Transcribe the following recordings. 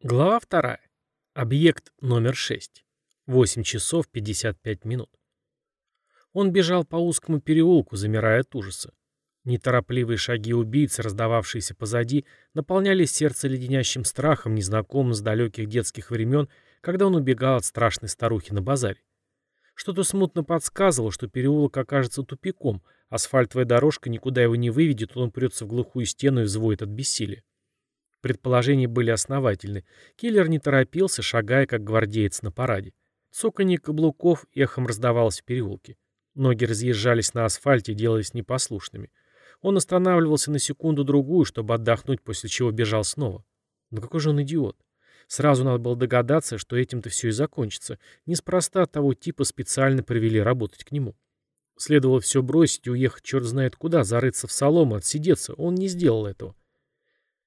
Глава вторая. Объект номер 6. 8 часов 55 минут. Он бежал по узкому переулку, замирая от ужаса. Неторопливые шаги убийцы, раздававшиеся позади, наполняли сердце леденящим страхом, незнакомым с далеких детских времен, когда он убегал от страшной старухи на базаре. Что-то смутно подсказывало, что переулок окажется тупиком, асфальтовая дорожка никуда его не выведет, он упрется в глухую стену и взвоет от бессилия. Предположения были основательны. Киллер не торопился, шагая, как гвардеец на параде. Цоканье каблуков эхом раздавалось в переулке. Ноги разъезжались на асфальте, делаясь непослушными. Он останавливался на секунду-другую, чтобы отдохнуть, после чего бежал снова. Но какой же он идиот. Сразу надо было догадаться, что этим-то все и закончится. Неспроста того типа специально привели работать к нему. Следовало все бросить и уехать черт знает куда, зарыться в солому, отсидеться. Он не сделал этого.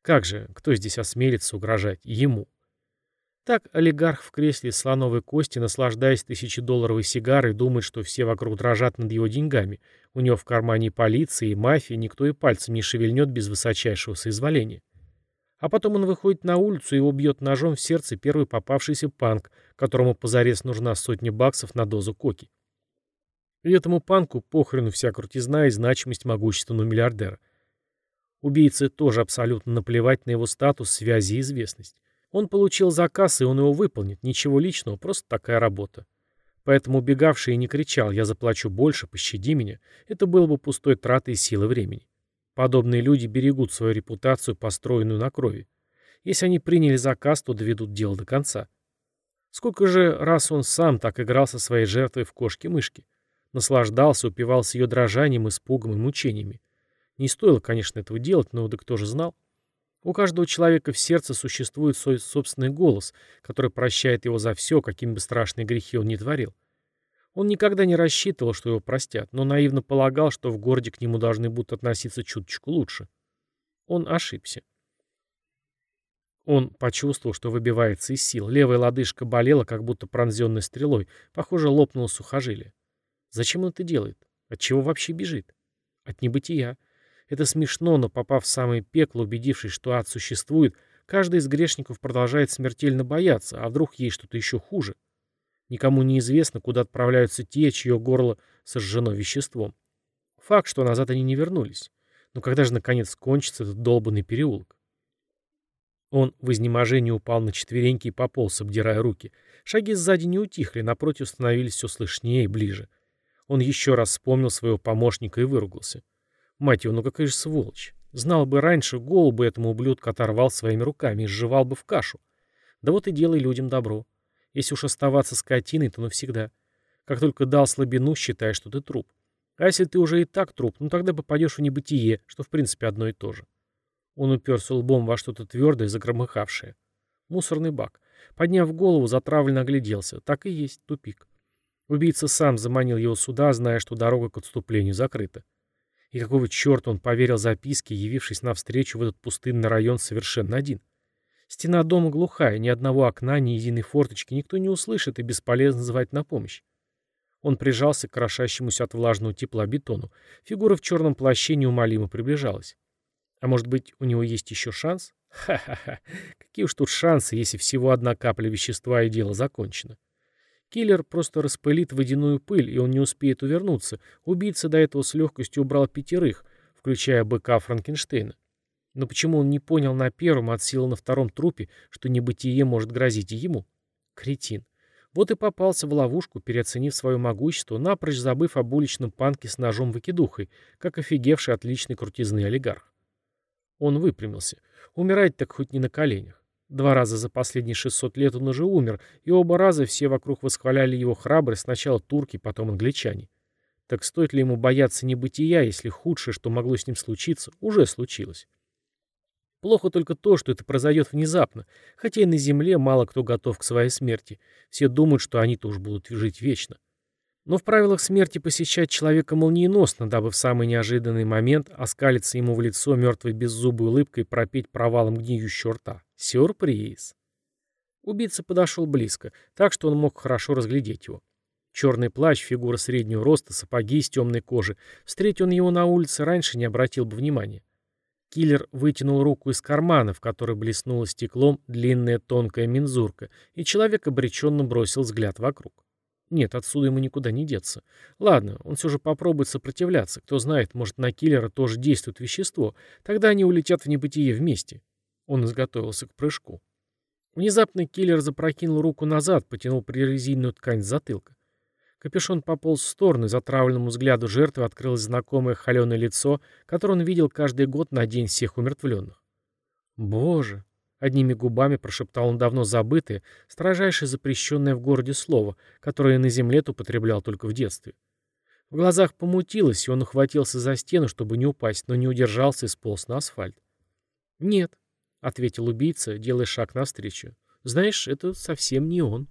Как же, кто здесь осмелится угрожать ему? Так олигарх в кресле слоновой кости, наслаждаясь тысячедолларовой сигарой, думает, что все вокруг дрожат над его деньгами. У него в кармане полиция, и мафия, никто и пальцем не шевельнет без высочайшего соизволения. А потом он выходит на улицу и его бьет ножом в сердце первый попавшийся панк, которому позарез нужна сотня баксов на дозу коки. И этому панку похрену вся крутизна и значимость могущественного миллиардера. Убийце тоже абсолютно наплевать на его статус, связи и известность. Он получил заказ, и он его выполнит. Ничего личного, просто такая работа. Поэтому убегавший и не кричал «я заплачу больше, пощади меня». Это было бы пустой тратой силы времени. Подобные люди берегут свою репутацию, построенную на крови. Если они приняли заказ, то доведут дело до конца. Сколько же раз он сам так играл со своей жертвой в кошки-мышки. Наслаждался, упивался ее дрожанием, испугом и мучениями. Не стоило, конечно, этого делать, но да кто же знал? У каждого человека в сердце существует свой собственный голос, который прощает его за все, какими бы страшные грехи он ни творил. Он никогда не рассчитывал, что его простят, но наивно полагал, что в городе к нему должны будут относиться чуточку лучше. Он ошибся. Он почувствовал, что выбивается из сил. Левая лодыжка болела, как будто пронзенной стрелой. Похоже, лопнуло сухожилие. Зачем он это делает? От чего вообще бежит? От небытия. Это смешно, но попав в самое пекло, убедившись, что ад существует, каждый из грешников продолжает смертельно бояться, а вдруг есть что-то еще хуже. Никому не известно, куда отправляются те, чье горло сожжено веществом. Факт, что назад они не вернулись. Но когда же, наконец, кончится этот долбанный переулок? Он в изнеможении упал на четвереньки и пополз, обдирая руки. Шаги сзади не утихли, напротив становились все слышнее и ближе. Он еще раз вспомнил своего помощника и выругался. Мать его, ну какая же сволочь. Знал бы раньше, голову бы этому ублюдку оторвал своими руками и сживал бы в кашу. Да вот и делай людям добро. Если уж оставаться скотиной, то навсегда. Как только дал слабину, считай, что ты труп. А если ты уже и так труп, ну тогда попадешь в небытие, что в принципе одно и то же. Он уперся лбом во что-то твердое, загромыхавшее. Мусорный бак. Подняв голову, затравленно огляделся. Так и есть, тупик. Убийца сам заманил его сюда, зная, что дорога к отступлению закрыта. И какого черта он поверил записке, явившись навстречу в этот пустынный район совершенно один? Стена дома глухая, ни одного окна, ни единой форточки никто не услышит и бесполезно звать на помощь. Он прижался к крошащемуся от влажного тепла бетону. Фигура в черном плаще неумолимо приближалась. А может быть, у него есть еще шанс? Ха-ха-ха. Какие уж тут шансы, если всего одна капля вещества и дело закончено. Киллер просто распылит водяную пыль, и он не успеет увернуться. Убийца до этого с легкостью убрал пятерых, включая быка Франкенштейна. Но почему он не понял на первом, от силы на втором трупе, что небытие может грозить и ему? Кретин. Вот и попался в ловушку, переоценив свое могущество, напрочь забыв об уличном панке с ножом-выкидухой, как офигевший отличный крутизный олигарх. Он выпрямился. Умирать так хоть не на коленях. Два раза за последние 600 лет он уже умер, и оба раза все вокруг восхваляли его храбрость, сначала турки, потом англичане. Так стоит ли ему бояться небытия, если худшее, что могло с ним случиться, уже случилось? Плохо только то, что это произойдет внезапно, хотя и на земле мало кто готов к своей смерти. Все думают, что они-то уж будут жить вечно. Но в правилах смерти посещать человека молниеносно, дабы в самый неожиданный момент оскалиться ему в лицо мертвой беззубой улыбкой и пропеть провалом гниющего рта. Сюрприз. Убийца подошел близко, так что он мог хорошо разглядеть его. Черный плащ, фигура среднего роста, сапоги из темной кожи. Встреть он его на улице, раньше не обратил бы внимания. Киллер вытянул руку из кармана, в которой блеснула стеклом длинная тонкая мензурка, и человек обреченно бросил взгляд вокруг. Нет, отсюда ему никуда не деться. Ладно, он все же попробует сопротивляться. Кто знает, может, на киллера тоже действует вещество. Тогда они улетят в небытие вместе. Он изготовился к прыжку. Внезапно киллер запрокинул руку назад, потянул прорезиненную ткань с затылка. Капюшон пополз в сторону, и затравленному взгляду жертвы открылось знакомое холеное лицо, которое он видел каждый год на день всех умертвленных. «Боже!» — одними губами прошептал он давно забытое, строжайше запрещенное в городе слово, которое на земле употреблял только в детстве. В глазах помутилось, и он ухватился за стену, чтобы не упасть, но не удержался и сполз на асфальт. «Нет», — ответил убийца, делая шаг навстречу. «Знаешь, это совсем не он».